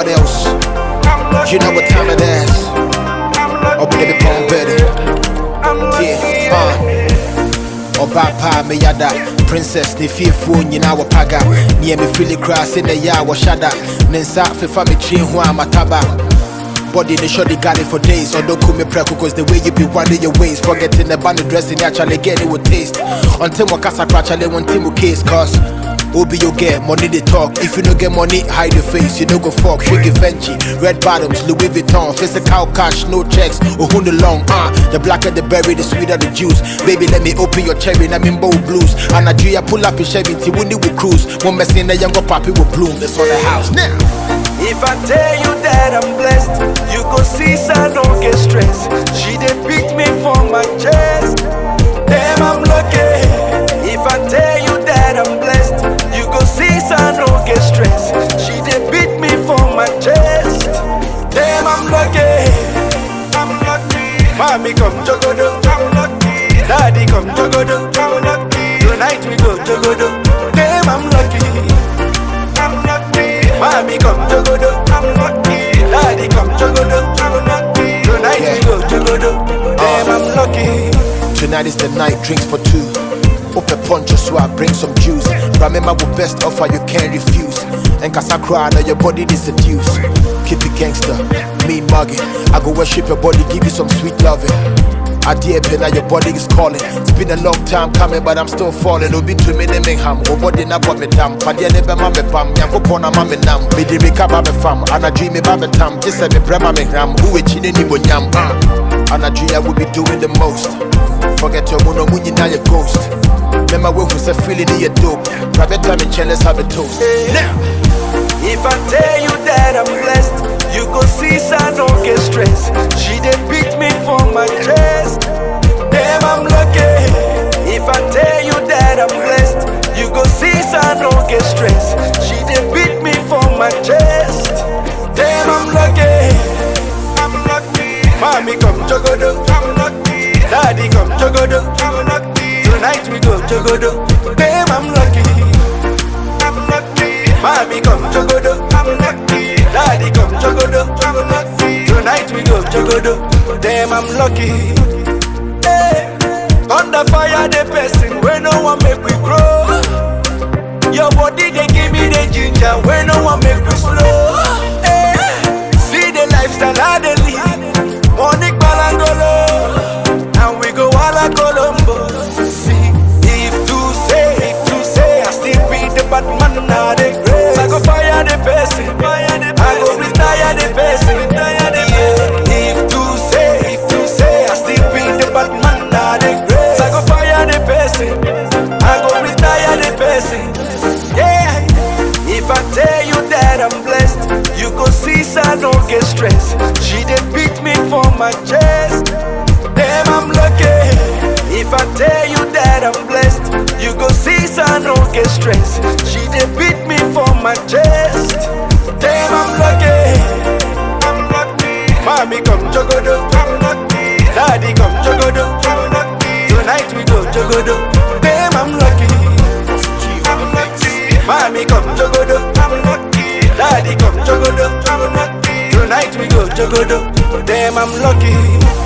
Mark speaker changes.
Speaker 1: what else? You know what time it is.
Speaker 2: Oh, baby, Paul
Speaker 1: better.
Speaker 2: Yeah, uh.
Speaker 1: Oh, Ɔbaapaa me yada princess ne fiefoɔ nyinaa wɔpaga neɛ mefili koraa se ne yɛ a wɔhyada ne nsa fefa me tiri ho a mataba body they surely got it for days. Or don't call me preco, cause the way you be winding your ways. Forgetting the the dressing, actually getting it with taste. Until Wakasa crash, I one team with case, cause. Obi you get money they talk. If you don't get money, hide your face. You don't go fuck. Shake Fenty, red bottoms, Louis Vuitton, physical cash, no checks. Oh, who the long? Uh, the blacker the berry, the sweeter the juice. Baby, let me open your cherry. I'm in bold blues. And Nigeria pull up your Chevy, Winnie will cruise. One messing the younger papi will bloom. That's on the house now.
Speaker 2: If I tell you that I'm blessed, you go see I don't get stressed. She dey beat me for my chest. Mommy come jogodo. Daddy come jogodo. Tonight we go jogodo. Damn, I'm lucky. I'm lucky. Mommy come jogodo. Daddy come jogodo. Tonight we go jogodo. Damn, I'm lucky.
Speaker 1: Tonight is the night, drinks for two. Open poncho so I bring some juice. Remember what best offer you can't refuse. And cause I cry, now your body is seduced. Keep it gangster, me mugging. I go worship your body, give you some sweet loving. I dear now your body is calling. It's been a long time coming, but I'm still falling. Obi to me name ham. Body na kwa me dam. Padia nebe ma me pam. Yanko pona ma me nam. Me di rika ba me fam. And I me ba me tam. Just say me me gram. Who we chine ni bonyam. Uh. And I dream I will be doing the most. Forget your mono munyi na your ghost. Remember when we say feeling in your dope. Grab your time and chill, let's have a toast. Now.
Speaker 2: If I tell you that I'm blessed, you go see I don't get stressed. Lucky. Tonight we go jogodo. Damn, I'm lucky. I'm lucky. Mommy come jogodo. I'm lucky. Daddy come jogodo. I'm lucky. Tonight we go jogodo. Damn, I'm lucky. Hey. Under fire, the person where no one make we grow. Your body they give me the ginger where no one make we slow. Person. Yeah. If I tell you that I'm blessed, you go see I don't get stressed. She dey beat me for my chest. Damn, I'm lucky. If I tell you that I'm blessed, you go see I don't get stressed. She dey beat me for my chest. Damn, I'm lucky. I'm lucky. Mommy come jogodo. I'm lucky. Daddy come jogodo. I'm lucky. Tonight we go jogodo. Mommy come jogodo. I'm lucky. Daddy come jogodo. I'm lucky. Tonight we go jogodo. Damn, I'm lucky.